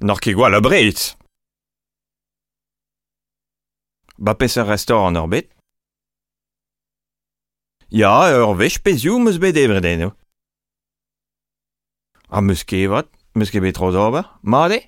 N'or ket gwall abret Ba pes ar restaurant ur bet Ya, ur vech pezioù meus bet evredenno. Ha meus kevat, meus ket bet tro d'ober, ma de